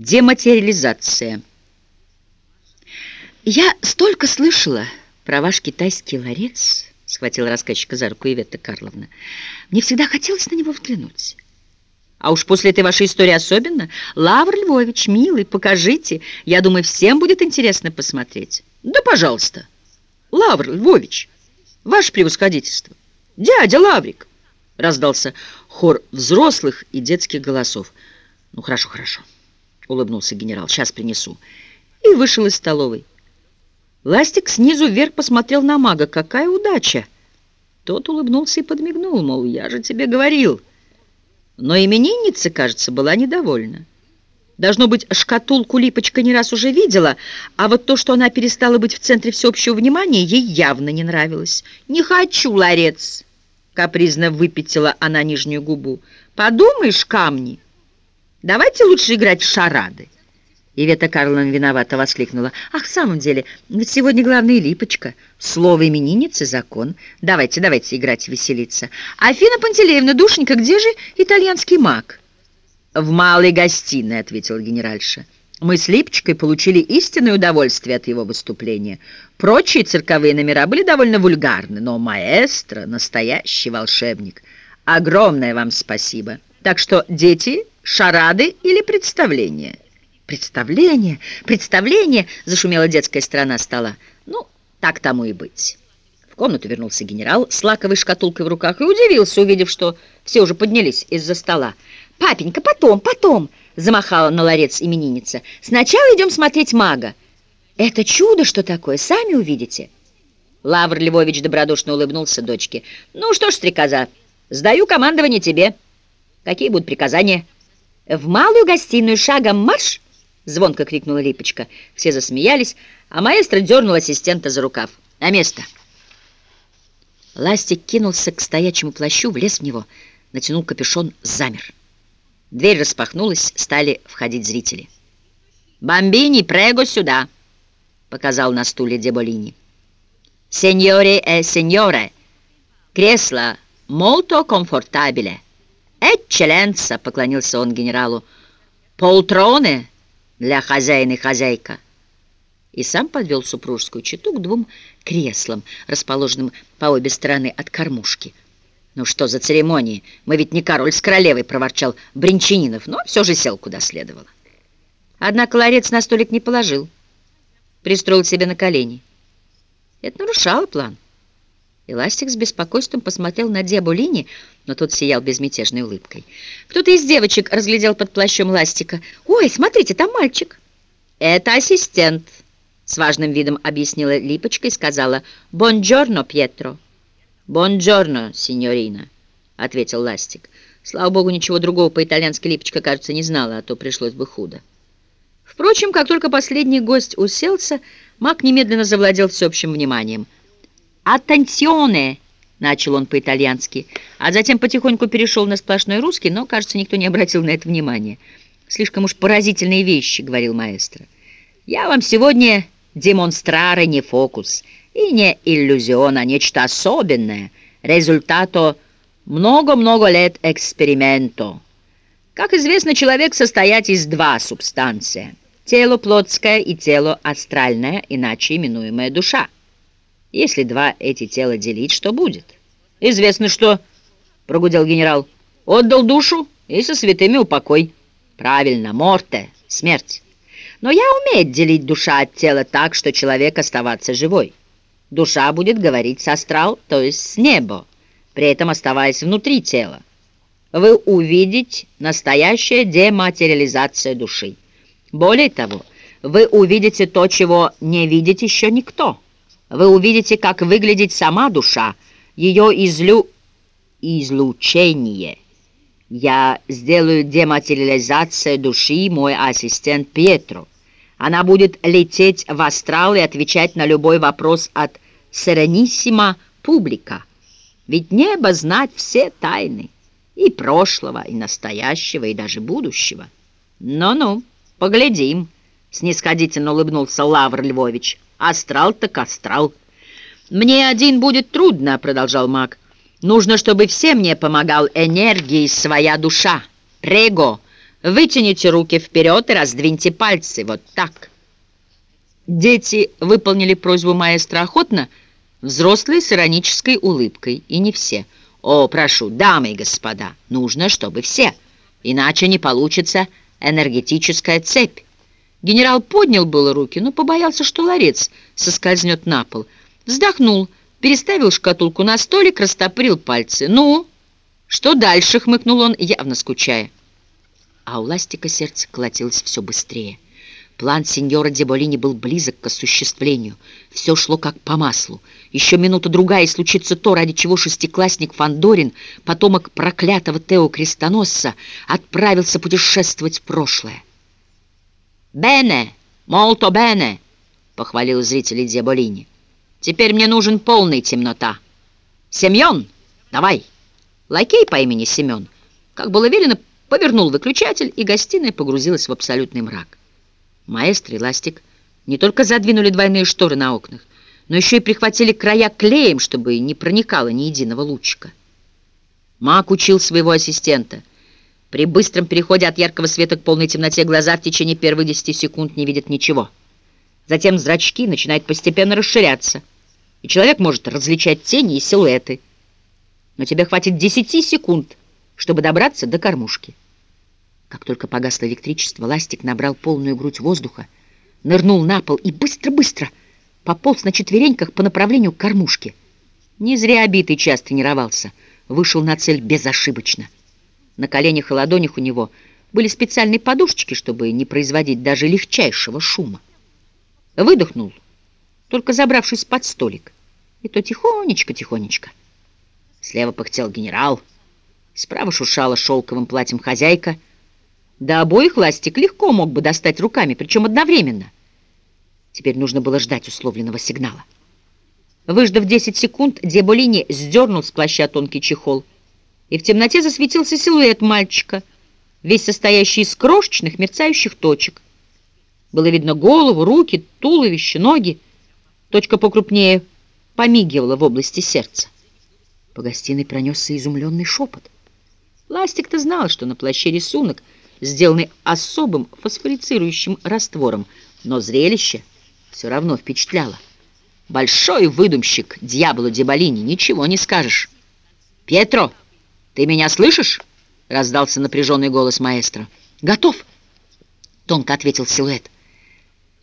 Дематериализация. «Я столько слышала про ваш китайский ларец», — схватила рассказчика за руку Иветта Карловна. «Мне всегда хотелось на него взглянуть». «А уж после этой вашей истории особенно. Лавр Львович, милый, покажите. Я думаю, всем будет интересно посмотреть». «Да, пожалуйста. Лавр Львович, ваше превосходительство. Дядя Лаврик!» Раздался хор взрослых и детских голосов. «Ну, хорошо, хорошо» улыбнулся генерал. «Сейчас принесу». И вышел из столовой. Ластик снизу вверх посмотрел на мага. «Какая удача!» Тот улыбнулся и подмигнул, мол, я же тебе говорил. Но именинница, кажется, была недовольна. Должно быть, шкатулку Липочка не раз уже видела, а вот то, что она перестала быть в центре всеобщего внимания, ей явно не нравилось. «Не хочу, ларец!» — капризно выпятила она нижнюю губу. «Подумаешь, камни!» Давайте лучше играть в шарады. Ивета Карловна виновато воскликнула. «Ах, в самом деле, ведь сегодня главная липочка. Слово именинницы — закон. Давайте, давайте играть и веселиться. Афина Пантелеевна, душенька, где же итальянский маг?» «В малой гостиной», — ответила генеральша. «Мы с Липочкой получили истинное удовольствие от его выступления. Прочие цирковые номера были довольно вульгарны, но маэстро — настоящий волшебник. Огромное вам спасибо. Так что, дети...» Шарады или представление? Представление, представление, зашумела детская сторона стола. Ну, так тому и быть. В комнату вернулся генерал с лаковой шкатулкой в руках и удивился, увидев, что все уже поднялись из-за стола. «Папенька, потом, потом!» — замахала на ларец именинница. «Сначала идем смотреть мага. Это чудо, что такое, сами увидите». Лавр Львович добродушно улыбнулся дочке. «Ну что ж, стрекоза, сдаю командование тебе. Какие будут приказания?» «В малую гостиную шагом марш!» — звонко крикнула Липочка. Все засмеялись, а маэстро дернул ассистента за рукав. «На место!» Ластик кинулся к стоячему плащу, влез в него, натянул капюшон, замер. Дверь распахнулась, стали входить зрители. «Бомбини, прего сюда!» — показал на стуле Деболини. «Сеньоре и сеньоре, кресло молто комфортабиле!» «Экчеленца!» — поклонился он генералу. «Полтроны для хозяина и хозяйка!» И сам подвел супружескую чету к двум креслам, расположенным по обе стороны от кормушки. «Ну что за церемонии? Мы ведь не король с королевой!» — проворчал Бринчанинов, но все же сел куда следовало. Однако ларец на столик не положил, пристроил себе на колени. Это нарушало план. Эластик с беспокойством посмотрел на Дебу Лини, но тот сиял безмятежной улыбкой. Кто-то из девочек разглядел под плащом Ластика. «Ой, смотрите, там мальчик!» «Это ассистент», — с важным видом объяснила Липочка и сказала «Бонджорно, Пьетро». «Бонджорно, синьорина», — ответил Ластик. Слава богу, ничего другого по-итальянски Липочка, кажется, не знала, а то пришлось бы худо. Впрочем, как только последний гость уселся, маг немедленно завладел всеобщим вниманием — «Аттенсионе!» — начал он по-итальянски, а затем потихоньку перешел на сплошной русский, но, кажется, никто не обратил на это внимания. «Слишком уж поразительные вещи», — говорил маэстро. «Я вам сегодня демонстраре не фокус и не иллюзион, а нечто особенное, результато много-много лет эксперименту. Как известно, человек состоять из два субстанции — тело плотское и тело астральное, иначе именуемая душа. Если два эти тела делить, что будет? Известно что, прогудел генерал. Отдал душу и со святыми упокой. Правильно, морте, смерть. Но я умею делить душа от тела так, что человек оставаться живой. Душа будет говорить с астрал, то есть с неба, при этом оставаясь внутри тела. Вы увидите настоящая дематериализация души. Более того, вы увидите то, чего не видит еще никто. Вы увидите, как выглядит сама душа, ее излю... излучение. Я сделаю дематериализацию души, мой ассистент Пьетро. Она будет лететь в астрал и отвечать на любой вопрос от Серениссима публика. Ведь небо знать все тайны и прошлого, и настоящего, и даже будущего. Ну-ну, поглядим, снисходительно улыбнулся Лавр Львович. Астрал так астрал. «Мне один будет трудно», — продолжал маг. «Нужно, чтобы все мне помогал энергией своя душа. Прего, Вытяните руки вперед и раздвиньте пальцы. Вот так. Дети выполнили просьбу маэстро охотно, взрослые с иронической улыбкой, и не все. О, прошу, дамы и господа, нужно, чтобы все, иначе не получится энергетическая цепь. Генерал поднял было руки, но побоялся, что ларец соскользнет на пол. Вздохнул, переставил шкатулку на столик, растопырил пальцы. «Ну, что дальше?» — хмыкнул он, явно скучая а у Ластика сердце колотилось все быстрее. План сеньора Деболини был близок к осуществлению. Все шло как по маслу. Еще минута-другая, и случится то, ради чего шестиклассник Фандорин, потомок проклятого Тео Крестоносца, отправился путешествовать в прошлое. «Бене! Молто бене!» — похвалил зрителей Деболини. «Теперь мне нужен полный темнота. Семен, давай!» Лакей по имени Семен, как было велено, Повернул выключатель, и гостиная погрузилась в абсолютный мрак. Маэстро и Ластик не только задвинули двойные шторы на окнах, но еще и прихватили края клеем, чтобы не проникало ни единого лучика. Мак учил своего ассистента. При быстром переходе от яркого света к полной темноте глаза в течение первых 10 секунд не видят ничего. Затем зрачки начинают постепенно расширяться, и человек может различать тени и силуэты. Но тебе хватит 10 секунд, чтобы добраться до кормушки. Как только погасло электричество, ластик набрал полную грудь воздуха, нырнул на пол и быстро-быстро пополз на четвереньках по направлению к кормушке. Не зря обитый час тренировался, вышел на цель безошибочно. На коленях и ладонях у него были специальные подушечки, чтобы не производить даже легчайшего шума. Выдохнул, только забравшись под столик, и то тихонечко-тихонечко. Слева пыхтел генерал — Справа шуршала шелковым платьем хозяйка. До обоих ластик легко мог бы достать руками, причем одновременно. Теперь нужно было ждать условленного сигнала. Выждав 10 секунд, Деболини сдернул с плаща тонкий чехол, и в темноте засветился силуэт мальчика, весь состоящий из крошечных мерцающих точек. Было видно голову, руки, туловище, ноги. Точка покрупнее помигивала в области сердца. По гостиной пронесся изумленный шепот. Ластик-то знал, что на плаще рисунок, сделанный особым фосфорицирующим раствором, но зрелище все равно впечатляло. Большой выдумщик Дьябло Деболини, ничего не скажешь. «Пьетро, ты меня слышишь?» — раздался напряженный голос маэстро. «Готов!» — тонко ответил силуэт.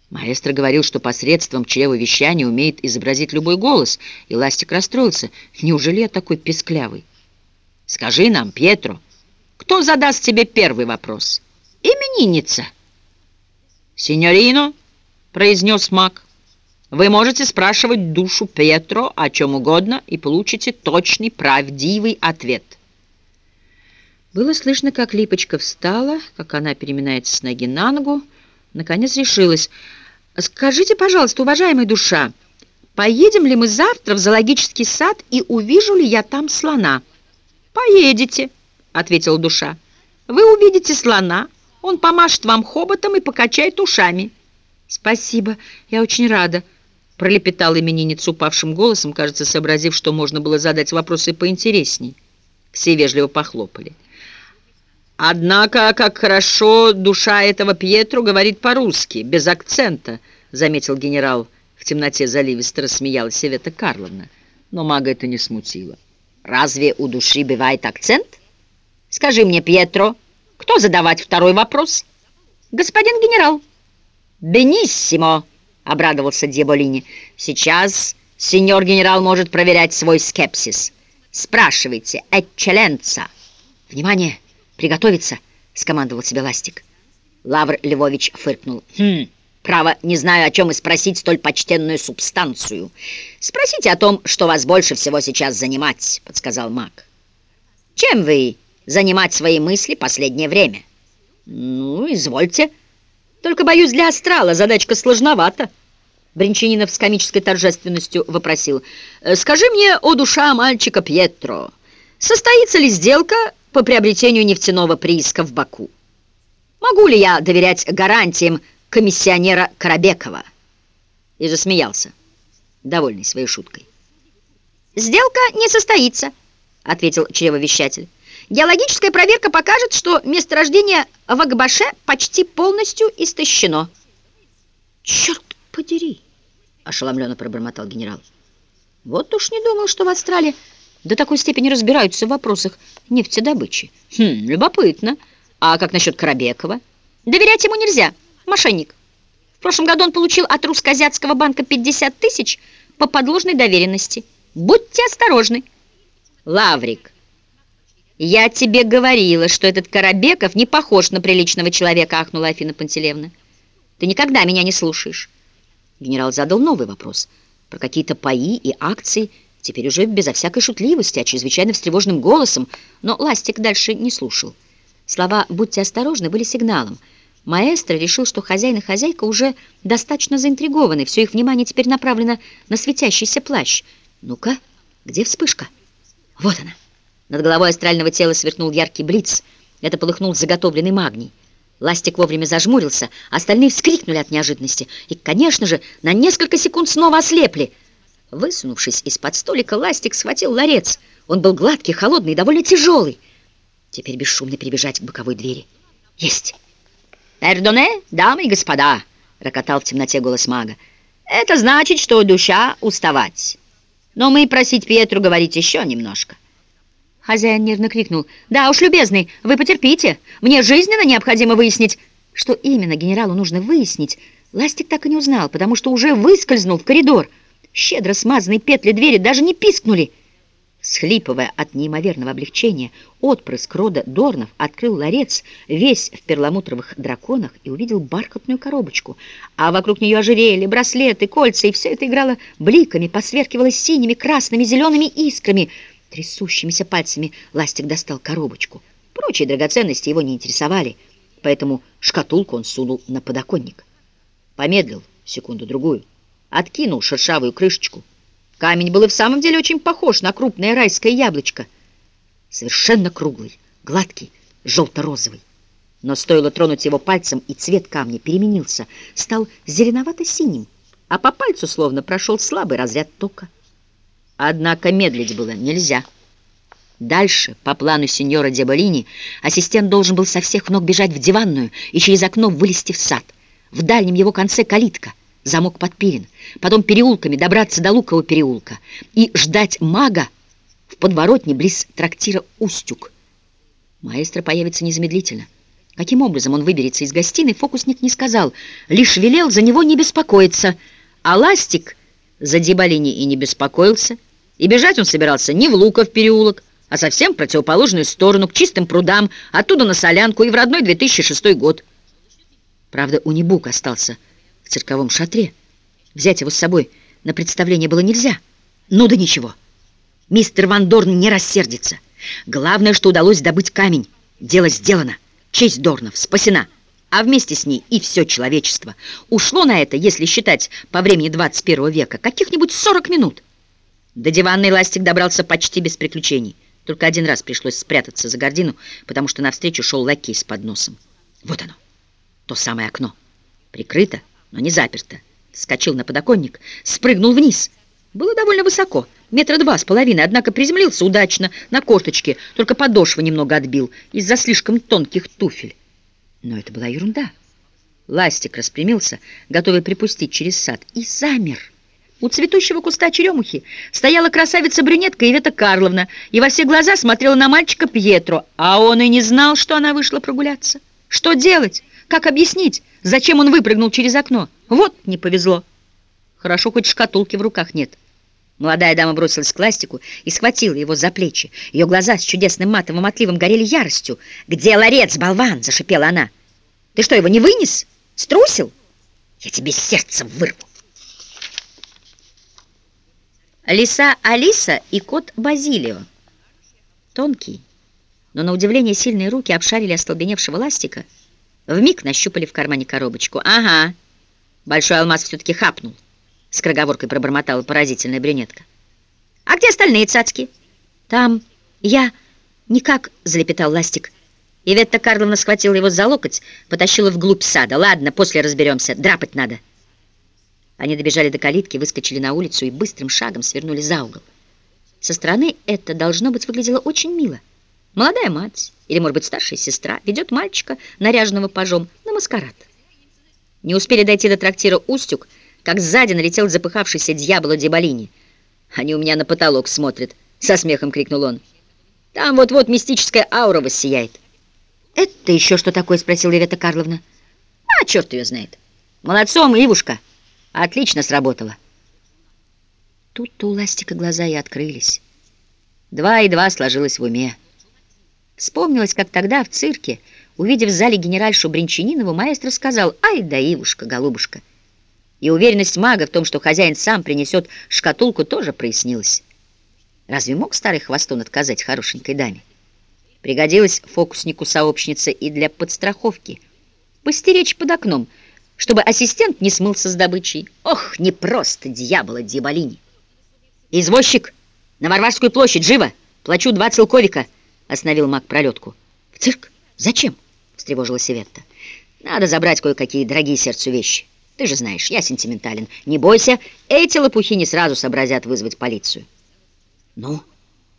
Маэстро говорил, что посредством чревовещания умеет изобразить любой голос, и Ластик расстроился. «Неужели я такой песклявый?» Скажи нам, Пьетро, кто задаст тебе первый вопрос? Именинница. Синьорино, произнес маг, вы можете спрашивать душу Пьетро о чем угодно и получите точный, правдивый ответ. Было слышно, как Липочка встала, как она переминается с ноги на ногу, наконец решилась. «Скажите, пожалуйста, уважаемая душа, поедем ли мы завтра в зоологический сад и увижу ли я там слона?» «Поедете», — ответила душа. «Вы увидите слона, он помашет вам хоботом и покачает ушами». «Спасибо, я очень рада», — пролепетала именинница упавшим голосом, кажется, сообразив, что можно было задать вопросы поинтересней. Все вежливо похлопали. «Однако, как хорошо душа этого Пьетро говорит по-русски, без акцента», — заметил генерал. В темноте заливисто рассмеялась Севета Карловна, но мага это не смутило. Разве у души бывает акцент? Скажи мне, Пьетро, кто задавать второй вопрос? Господин генерал. Бениссимо, обрадовался Дьяволини. Сейчас сеньор генерал может проверять свой скепсис. Спрашивайте, экчеленца. Внимание, приготовиться, скомандовал себе Ластик. Лавр Львович фыркнул. Хм, Право, не знаю, о чем и спросить столь почтенную субстанцию. Спросите о том, что вас больше всего сейчас занимать, подсказал маг. Чем вы занимать свои мысли последнее время? Ну, извольте. Только, боюсь, для астрала задачка сложновата. Бринчанинов с комической торжественностью вопросил. «Скажи мне, о душа мальчика Пьетро, состоится ли сделка по приобретению нефтяного прииска в Баку? Могу ли я доверять гарантиям комиссионера Карабекова. И засмеялся, довольный своей шуткой. «Сделка не состоится», — ответил чревовещатель. Геологическая проверка покажет, что месторождение в Акбаше почти полностью истощено. «Черт подери!» — ошеломленно пробормотал генерал. «Вот уж не думал, что в Австралии до такой степени разбираются в вопросах нефтедобычи. Хм, любопытно. А как насчет Коробекова? Доверять ему нельзя. Мошенник. В прошлом году он получил от Русско-Азиатского банка 50 тысяч по подложной доверенности. Будьте осторожны. Лаврик, я тебе говорила, что этот Коробеков не похож на приличного человека, ахнула Афина Пантелеевна. Ты никогда меня не слушаешь. Генерал задал новый вопрос про какие-то паи и акции, теперь уже безо всякой шутливости, а чрезвычайно встревоженным голосом, но Ластик дальше не слушал. Слова «будьте осторожны» были сигналом. Маэстро решил, что хозяин и хозяйка уже достаточно заинтригованы, все их внимание теперь направлено на светящийся плащ. «Ну-ка, где вспышка?» «Вот она!» Над головой астрального тела сверкнул яркий блиц. Это полыхнул заготовленный магний. Ластик вовремя зажмурился, остальные вскрикнули от неожиданности и, конечно же, на несколько секунд снова ослепли. Высунувшись из-под столика, Ластик схватил ларец. Он был гладкий, холодный и довольно тяжелый. Теперь бесшумно перебежать к боковой двери. Есть! «Пердоне, дамы и господа!» — рокотал в темноте голос мага. «Это значит, что душа уставать. Но мы просить Петру говорить еще немножко». Хозяин нервно крикнул. «Да уж, любезный, вы потерпите. Мне жизненно необходимо выяснить...» Что именно генералу нужно выяснить, Ластик так и не узнал, потому что уже выскользнул в коридор. Щедро смазанные петли двери даже не пискнули. Схлипывая от неимоверного облегчения, отпрыск рода Дорнов открыл ларец, весь в перламутровых драконах, и увидел бархатную коробочку. А вокруг нее ожерелья, браслеты, кольца, и все это играло бликами, посверкивало синими, красными, зелеными искрами. Трясущимися пальцами Ластик достал коробочку. Прочие драгоценности его не интересовали, поэтому шкатулку он сунул на подоконник. Помедлил секунду-другую, откинул шершавую крышечку, Камень был и в самом деле очень похож на крупное райское яблочко. Совершенно круглый, гладкий, желто-розовый. Но стоило тронуть его пальцем, и цвет камня переменился, стал зеленовато-синим, а по пальцу словно прошел слабый разряд тока. Однако медлить было нельзя. Дальше, по плану сеньора Деболини, ассистент должен был со всех ног бежать в диванную и через окно вылезти в сад. В дальнем его конце калитка — замок подпилен, потом переулками добраться до Лукового переулка и ждать мага в подворотне близ трактира Устюг. Маэстро появится незамедлительно. Каким образом он выберется из гостиной, фокусник не сказал, лишь велел за него не беспокоиться, а Ластик за Дебалини и не беспокоился, и бежать он собирался не в Луков переулок, а совсем в противоположную сторону, к чистым прудам, оттуда на Солянку и в родной 2006 год. Правда, у Небук остался в цирковом шатре. Взять его с собой на представление было нельзя. Ну да ничего. Мистер Ван Дорн не рассердится. Главное, что удалось добыть камень. Дело сделано. Честь Дорнов спасена. А вместе с ней и все человечество. Ушло на это, если считать по времени 21 века, каких-нибудь 40 минут. До диванной ластик добрался почти без приключений. Только один раз пришлось спрятаться за гордину, потому что навстречу шел лакей с подносом. Вот оно, то самое окно. Прикрыто, но не заперто. Вскочил на подоконник, спрыгнул вниз. Было довольно высоко, метра два с половиной, однако приземлился удачно на корточке, только подошва немного отбил из-за слишком тонких туфель. Но это была ерунда. Ластик распрямился, готовый припустить через сад, и замер. У цветущего куста черемухи стояла красавица-брюнетка Ивета Карловна и во все глаза смотрела на мальчика Пьетро, а он и не знал, что она вышла прогуляться. Что делать? Как объяснить, зачем он выпрыгнул через окно? Вот не повезло. Хорошо, хоть шкатулки в руках нет. Молодая дама бросилась к ластику и схватила его за плечи. Ее глаза с чудесным матовым отливом горели яростью. «Где ларец, болван?» — зашипела она. «Ты что, его не вынес? Струсил? Я тебе сердце вырву!» Лиса Алиса и кот Базилио. Тонкий, но на удивление сильные руки обшарили остолбеневшего ластика — Вмиг нащупали в кармане коробочку. «Ага, большой алмаз все-таки хапнул», — с кроговоркой пробормотала поразительная брюнетка. «А где остальные цацки?» «Там я никак», — залепетал Ластик. Иветта Карловна схватила его за локоть, потащила вглубь сада. «Ладно, после разберемся, драпать надо». Они добежали до калитки, выскочили на улицу и быстрым шагом свернули за угол. Со стороны это, должно быть, выглядело очень мило. Молодая мать, или, может быть, старшая сестра, ведет мальчика, наряженного пажом, на маскарад. Не успели дойти до трактира «Устюг», как сзади налетел запыхавшийся дьявола Деболини. «Они у меня на потолок смотрят», — со смехом крикнул он. «Там вот-вот мистическая аура воссияет». «Это еще что такое?» — спросила Ивета Карловна. «А, черт ее знает. Молодцом, Ивушка. Отлично сработало». Тут-то у Ластика глаза и открылись. Два и два сложилось в уме. Вспомнилось, как тогда в цирке, увидев в зале генеральшу Бринчанинову, маэстро сказал «Ай да, Ивушка, голубушка». И уверенность мага в том, что хозяин сам принесет шкатулку, тоже прояснилась. Разве мог старый хвостун отказать хорошенькой даме? Пригодилась фокуснику-сообщница и для подстраховки. Постеречь под окном, чтобы ассистент не смылся с добычей. Ох, не просто дьявола Дьяволини! «Извозчик! На Варварскую площадь! Живо! Плачу два целковика!» — остановил маг пролетку. «В цирк? Зачем?» — встревожилась Иветта. «Надо забрать кое-какие дорогие сердцу вещи. Ты же знаешь, я сентиментален. Не бойся, эти лопухи не сразу сообразят вызвать полицию». «Ну,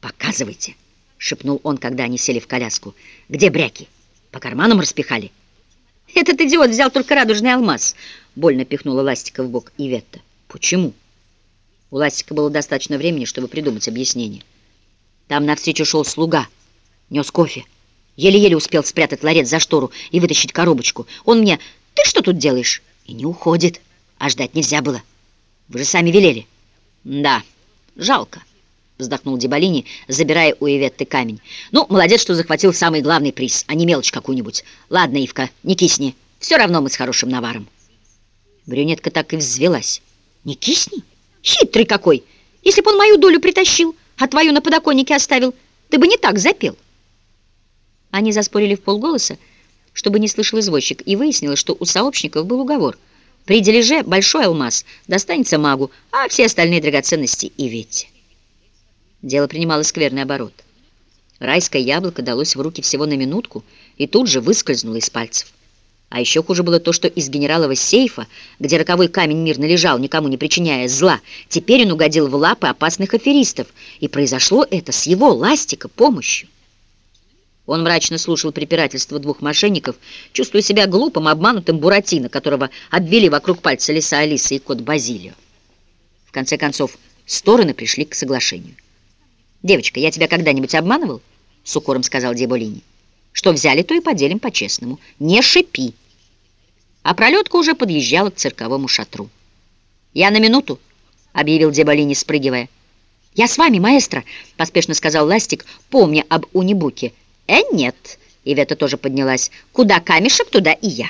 показывайте!» — шепнул он, когда они сели в коляску. «Где бряки? По карманам распихали?» «Этот идиот взял только радужный алмаз!» — больно пихнула Ластика в бок Иветта. «Почему?» У Ластика было достаточно времени, чтобы придумать объяснение. Там навстречу шел слуга — Нес кофе. Еле-еле успел спрятать ларец за штору и вытащить коробочку. Он мне «Ты что тут делаешь?» И не уходит. А ждать нельзя было. Вы же сами велели. Да, жалко, вздохнул Деболини, забирая у Иветты камень. Ну, молодец, что захватил самый главный приз, а не мелочь какую-нибудь. Ладно, Ивка, не кисни. Все равно мы с хорошим наваром. Брюнетка так и взвелась. Не кисни? Хитрый какой! Если бы он мою долю притащил, а твою на подоконнике оставил, ты бы не так запел. Они заспорили в полголоса, чтобы не слышал извозчик, и выяснилось, что у сообщников был уговор. При дележе большой алмаз достанется магу, а все остальные драгоценности и Ветте. Дело принимало скверный оборот. Райское яблоко далось в руки всего на минутку и тут же выскользнуло из пальцев. А еще хуже было то, что из генералова сейфа, где роковой камень мирно лежал, никому не причиняя зла, теперь он угодил в лапы опасных аферистов, и произошло это с его ластика помощью. Он мрачно слушал препирательства двух мошенников, чувствуя себя глупым, обманутым Буратино, которого обвели вокруг пальца лиса Алиса и кот Базилио. В конце концов, стороны пришли к соглашению. «Девочка, я тебя когда-нибудь обманывал?» — с укором сказал Деболини. «Что взяли, то и поделим по-честному. Не шипи!» А пролетка уже подъезжала к цирковому шатру. «Я на минуту», — объявил Деболини, спрыгивая. «Я с вами, маэстро», — поспешно сказал Ластик, помня об унибуке. «Э, нет!» — Ивета тоже поднялась. «Куда камешек, туда и я!»